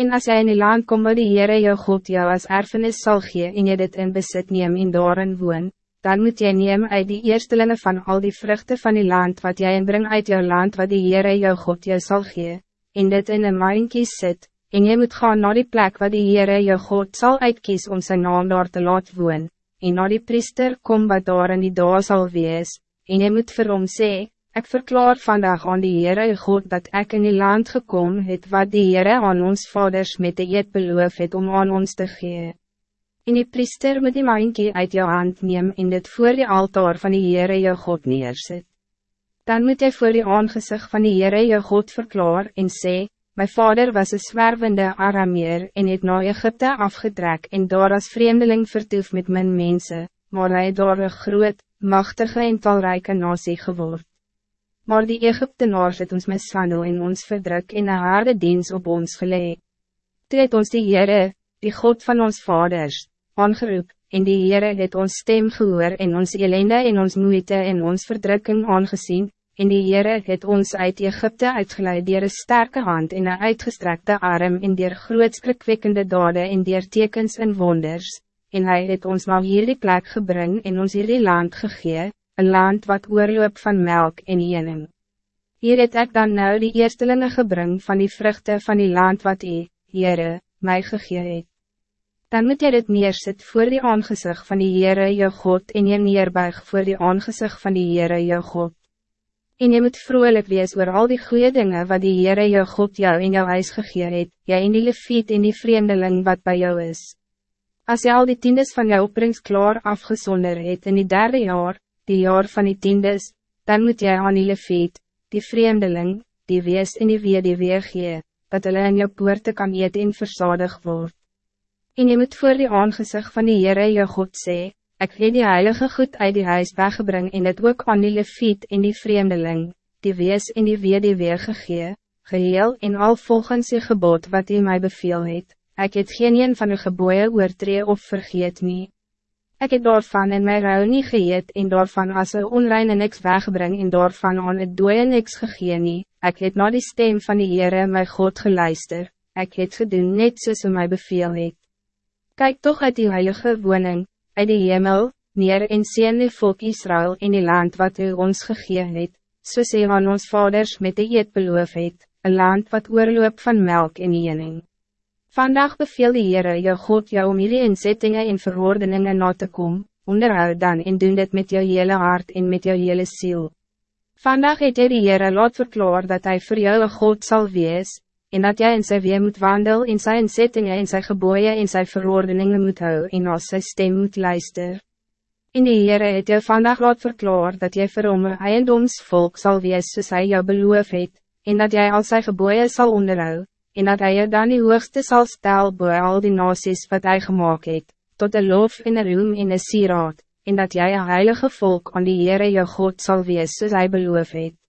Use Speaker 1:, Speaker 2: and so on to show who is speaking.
Speaker 1: En als jy in die land kom waar die Heere jou God jou als erfenis sal gee en jy dit in besit neem en daarin woon, dan moet jy neem uit die eerstelinge van al die vruchten van die land wat jy inbring uit jou land wat die Heere jou God jou sal gee, en dit in een maaienkie sit, en jy moet gaan naar die plek wat die Heere jou God zal uitkies om zijn naam daar te laat woon, en naar die priester kom wat daar in die dag sal wees, en jy moet vir hom sê, Ik verklaar vandaag aan die Heere God dat ik in die land gekomen het wat die Heere aan ons vaders met de eet beloof het om aan ons te gee. En die priester moet die maankie uit jou hand neem en dit voor die altaar van die Heere jou God neerzet. Dan moet hij voor die aangezicht van die Heere jou God verklaar en sê, My vader was een zwervende Arameer en het na Egypte afgetrek en daar als vreemdeling vertoef met mijn mensen, maar hij daar een groot, machtige en talrijke nasie geword. Maar die Egyptenaars het ons mishandel en ons verdruk en een harde diens op ons gelee. Toe het ons die Heere, die God van ons vaders, aangeroep, en die Heere het ons stem gehoor en ons elende en ons moeite en ons verdrukking aangezien, en die Heere het ons uit Egypte uitgeleid dier een sterke hand en een uitgestrekte arm en dier grootskrikwekkende dade en dier tekens en wonders, en hij het ons na hierdie plek gebring en ons hierdie land gegee, een land wat oorloop van melk en jening. Hier het ek dan nou die eerstelinge gebring van die vruchten van die land wat jy, Heere, my gegee het. Dan moet jy dit neersit voor die aangezicht van die Heere jou God en jy neerbuig voor die aangezicht van die Heere jou God. En jy moet vrolijk wees oor al die goede dingen wat die Heere jou God jou in jou huis gegee het, jy en die leviet en die vreemdeling wat bij jou is. Als jy al die tiendes van jou opbrengst klaar afgezonder het in die derde jaar, die jaar van die tiendes, dan moet jij aan die leviet, die vreemdeling, die wees en die weer die weer gee, dat hulle in jou poorte kan eet en versadig word. En je moet voor die aangezicht van die Heere jou God sê, ik het die heilige goed uit die huis weggebring en het ook aan die leviet en die vreemdeling, die wees en die weer die weer gegee, geheel en al volgens die gebod wat hij mij beveel het, ek het geen een van de geboeien oortree of vergeet niet. Ik heb daarvan in mijn rouw niet geëet en daarvan als een onreine niks weggebring en daarvan aan het dooie niks gegee nie. Ek het na die stem van die Heere my God geluister, ek het gedoen net soos hy my beveel het. Kijk toch uit die heilige woning, uit die hemel, neer en sien die volk Israël in die land wat u ons gegee het, soos hy aan ons vaders met die eet beloof het, een land wat oorloop van melk en jening. Vandaag beveel die Heere jou God jou om hierdie inzettingen en verordeningen na te kom, onderhoud dan en doen dit met jou hele hart en met jou hele ziel. Vandaag het jy die Heere laat verklaar dat hij voor jou een God zal wees, en dat jij in sy weer moet wandel in sy inzettingen en sy geboeien en sy verordeningen moet hou en als sy stem moet luister. In die Heere het jou vandaag laat verklaar dat jy vir hom een eiendomsvolk sal wees soos hy jou beloof het, en dat jij al sy geboeien zal onderhouden en dat hij je dan die hoogste zal stel bij al die nasies wat hij gemaakt het, tot de loof in een roem in een sieraad, en dat jij een heilige volk aan die Heere jou God zal wees soos hy beloof het.